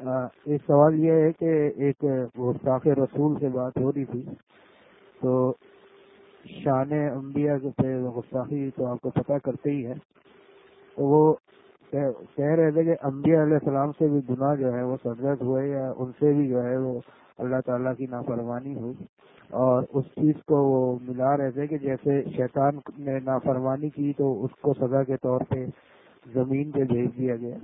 ایک سوال یہ ہے کہ ایک گستاخ رسول سے بات ہو رہی تھی، تو شان انبیاء پہ گستاخی تو آپ کو پتہ کرتے ہی ہے تو وہ کہہ رہے تھے کہ انبیاء علیہ السلام سے بھی گناہ جو ہے وہ سرزد ہوئے یا ان سے بھی جو ہے وہ اللہ تعالیٰ کی نافرمانی ہوئی، اور اس چیز کو وہ ملا رہے تھے کہ جیسے شیطان نے نافرمانی کی تو اس کو سزا کے طور پہ زمین پہ بھیج دیا گیا۔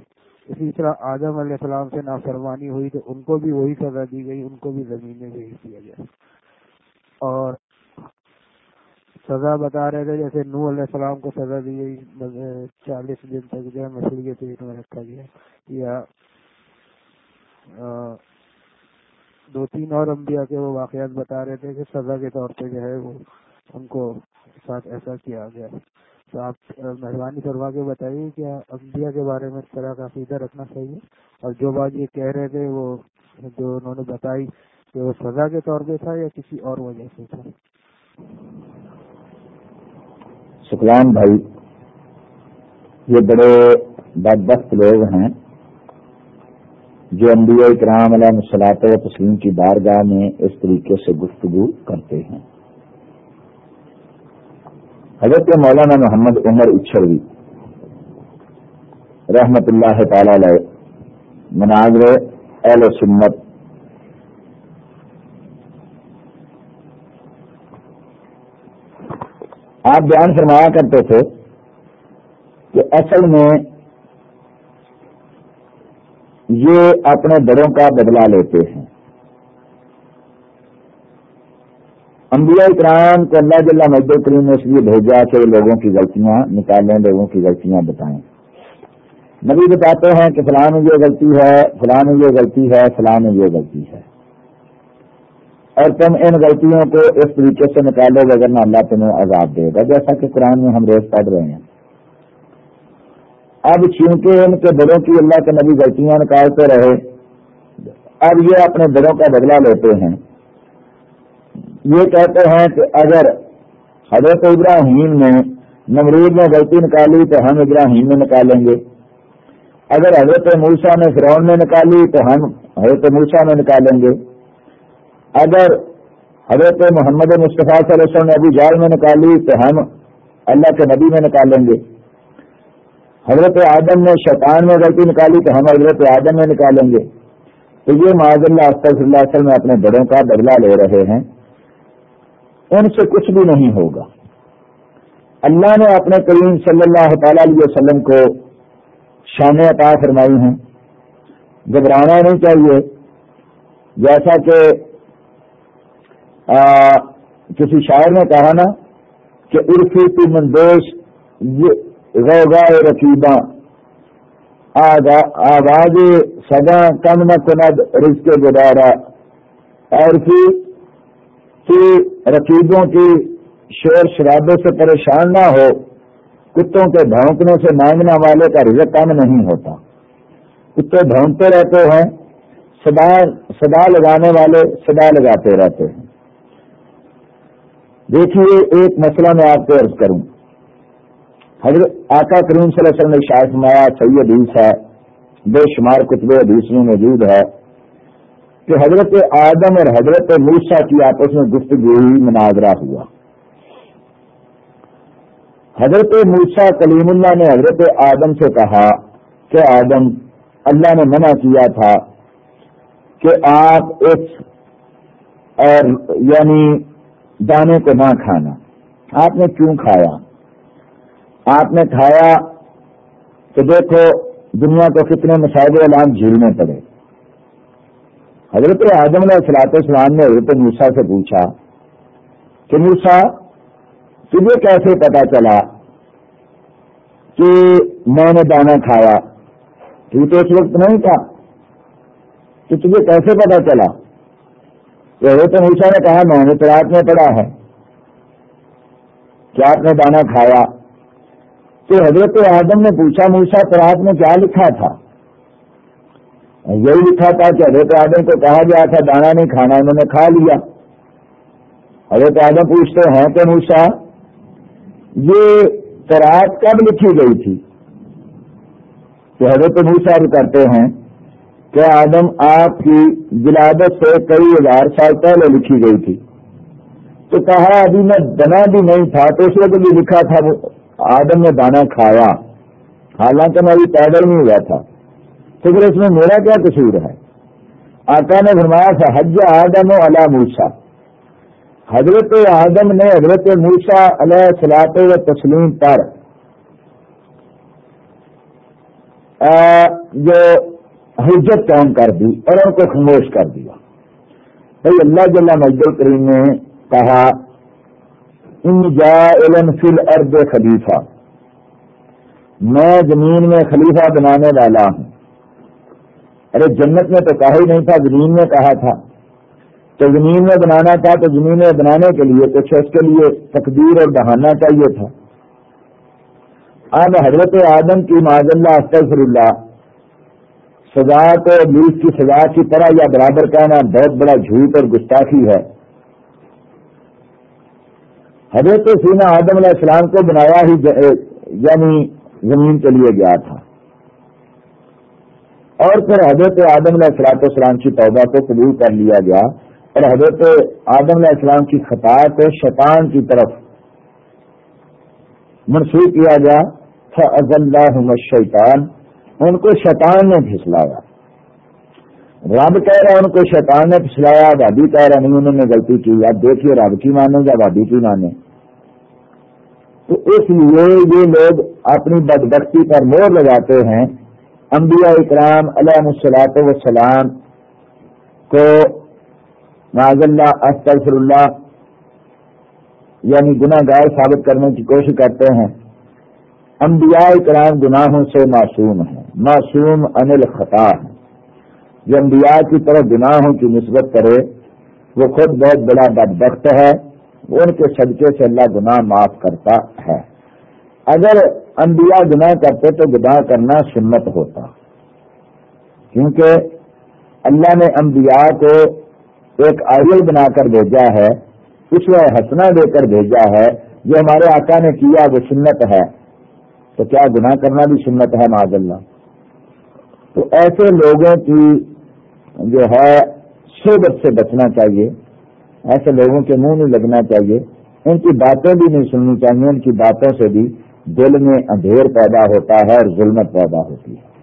اسی طرح آدم علیہ السلام سے نافرمانی ہوئی تو ان کو بھی وہی سزا دی گئی، ان کو بھی زمین میں بھیج دیا گیا۔ اور سزا بتا رہے تھے جیسے نو علیہ السلام کو سزا دی گئی، چالیس دن تک جو ہے مچھلی کے پیٹ میں رکھا گیا۔ یا دو تین اور انبیاء کے وہ واقعات بتا رہے تھے کہ سزا کے طور پہ جو ہے وہ ان کو ساتھ ایسا کیا گیا۔ تو آپ مہربانی کروا کے بتائیے کیا انبیاء کے بارے میں اس طرح کا عقیدہ رکھنا چاہیے اور جو بات یہ کہہ رہے تھے وہ جو انہوں نے بتائی کہ وہ سزا کے طور پہ تھا یا کسی اور وجہ سے تھا؟ شکران بھائی، یہ بڑے بدبخت لوگ ہیں جو انبیاء اکرام علیہ مسلاط و تسلیم کی بارگاہ میں اس طریقے سے گفتگو کرتے ہیں۔ حضرت مولانا محمد عمر اچھروی رحمت اللہ تعالی علیہ مناظر اہل سنت آپ بیان فرمایا کرتے تھے کہ اصل میں یہ اپنے بڑوں کا بدلہ لیتے ہیں۔ انبیاء اکرام کو اللہ جل مجد کریم نے اس لیے بھیجا کہ لوگوں کی غلطیاں نکالیں، لوگوں کی غلطیاں بتائیں۔ نبی بتاتے ہیں کہ فلاں یہ غلطی ہے، فلاں یہ غلطی ہے، فلاں یہ غلطی ہے۔ اور تم ان غلطیوں کو اس طریقے سے نکالو گے اگر نہ اللہ تمہیں عذاب دے گا، جیسا کہ قرآن میں ہم روز پڑھ رہے ہیں۔ اب چونکہ ان کے بڑوں کی اللہ کے نبی غلطیاں نکالتے رہے، اب یہ اپنے بڑوں کا بدلہ لیتے ہیں۔ یہ کہتے ہیں کہ اگر حضرت ابراہیم نے نمرود میں غلطی نکالی تو ہم ابراہیم میں نکالیں گے۔ اگر حضرت موسا نے فرعون میں نکالی تو ہم حضرت موسا میں نکالیں گے۔ اگر حضرت محمد مصطفیٰ صلی اللہ علیہ وسلم نے ابھی جال میں نکالی تو ہم اللہ کے نبی میں نکالیں گے۔ حضرت آدم نے شیطان میں غلطی نکالی تو ہم حضرت آدم میں نکالیں گے۔ تو یہ معذ اللہ صلی اللہ علیہ وسلم اپنے بڑوں کا بدلہ لے رہے ہیں۔ ان سے کچھ بھی نہیں ہوگا۔ اللہ نے اپنے کریم صلی اللہ تعالی علیہ وسلم کو شان عطا فرمائی ہیں۔ گھبرانا نہیں چاہیے۔ جیسا کہ کسی شاعر نے کہا نا کہ عرفی کی مندوش گائے رقیباں۔ آواز سدا کم نہ کند رزق گدارا عرفی کہ رقیبوں کی شور شرابے سے پریشان نہ ہو، کتوں کے بھونکنے سے مانگنے والے کا رزق کم نہیں ہوتا۔ کتے بھونکتے رہتے ہیں سدا سدا لگانے والے سدا لگاتے رہتے ہیں۔ دیکھیے، ایک مسئلہ میں آپ کو عرض کروں۔ حضرت آقا کریم صلی اللہ علیہ وسلم نے شاید مایا سید حدیث ہے بے شمار کتبے حدیث میں موجود ہے۔ کہ حضرت آدم اور حضرت موسا کی آپس میں گفتگو مناظرہ ہوا۔ حضرت موسا کلیم اللہ نے حضرت آدم سے کہا کہ آدم، اللہ نے منع کیا تھا کہ آپ اس اور یعنی دانے کو نہ کھانا۔ آپ نے کیوں کھایا؟ آپ نے کھایا کہ دیکھو دنیا کو کتنے مسائل علام جھیلنے پڑے۔ حضرت اعظم علیہ السلاط اسلام نے حضرت موسا سے پوچھا کہ موسا تجھے کیسے پتا چلا کہ میں نے دانا کھایا؟ تو تو اس وقت نہیں تھا کہ تجھے کیسے پتا چلا؟ کہ حضرت موسا نے کہا، میں نے تراط میں پڑھا ہے کہ آپ نے دانا کھایا۔ تو حضرت اعظم نے پوچھا موسا تراط میں کیا لکھا تھا؟ یہی لکھا تھا کہ حضرت آدم کو کہا گیا تھا، دانا نہیں کھانا انہوں نے کھا لیا۔ حضرت آدم پوچھتے ہیں کہ موسا یہ ترات کب لکھی گئی تھی؟ کہ حضرت موسا بھی کرتے ہیں کہ آدم آپ کی ولادت سے کئی ہزار سال پہلے لکھی گئی تھی۔ تو کہا ابھی میں دنا بھی نہیں تھا، تو اس وقت بھی لکھا تھا، آدم نے دانا کھایا۔ حالانکہ میں ابھی پیدل نہیں ہوا تھا۔ تو پھر اس میں میرا کیا قصور ہے؟ آقا نے فرمایا تھا حج آدم و علا موسا حضرت آدم نے حضرت موسا علیہ سلاط و تسلیم پر جو حجت قائم کر دی اور ان کو خاموش کر دیا۔ بھائی اللہ جل مجد الکریم نے کہا، ان جا علم فل ارد خلیفہ میں زمین میں خلیفہ بنانے والا ہوں۔ ارے جنت میں تو کہا ہی نہیں تھا، زمین میں کہا تھا۔ تو زمین میں بنانا تھا تو زمین میں بنانے کے لیے کچھ اس کے لیے تقدیر اور بہانا چاہیے تھا۔ اب حضرت آدم کی معذ اللہ استغفر اللہ سزا تو ملک کی سزا کی طرح یا برابر کہنا بہت بڑا جھوٹ اور گستاخی ہے۔ حضرت سینا آدم علیہ السلام کو بنایا ہی یعنی زمین کے لیے گیا تھا۔ اور پھر حضرت آدم علیہ السلاط السلام کی توبہ کو قبول کر لیا گیا اور حضرت آدم علیہ السلام کی خطا کو شیطان کی طرف منسوخ کیا گیا۔ شیطان ان کو شیطان نے پھسلایا۔ رب کہہ رہا ان کو شیطان نے پھسلایا بھابی کہہ رہا نہیں، انہوں نے غلطی کی۔ اب دیکھیے رب کی مانے یا بھابی کی مانے تو اس لیے یہ لوگ اپنی بدبختی پر مور لگاتے ہیں انبیاء اکرام علیہ السلاط وسلام کو معذ اللہ استغفر اللہ یعنی گناہ گار ثابت کرنے کی کوشش کرتے ہیں۔ انبیاء اکرام گناہوں سے معصوم ہیں، معصوم انل خطا ہے جو انبیاء کی طرف گناہوں کی نسبت کرے، وہ خود بہت بڑا بدبخت ہے، وہ ان کے صدقے سے اللہ گناہ معاف کرتا ہے۔ اگر انبیاء گناہ کرتے تو گناہ کرنا سنت ہوتا۔ کیونکہ اللہ نے انبیاء کو ایک آئل بنا کر بھیجا ہے، اس میں ہنسنا دے کر بھیجا ہے۔ جو ہمارے آقا نے کیا وہ سنت ہے۔ تو کیا گناہ کرنا بھی سنت ہے معذ اللہ؟ تو ایسے لوگوں کی جو ہے، صحبت سے بچنا چاہیے۔ ایسے لوگوں کے منہ نہیں لگنا چاہیے۔ ان کی باتیں بھی نہیں سننی چاہیے، ان کی باتوں سے بھی۔ دل میں اندھیر پیدا ہوتا ہے اور ظلمت پیدا ہوتی ہے۔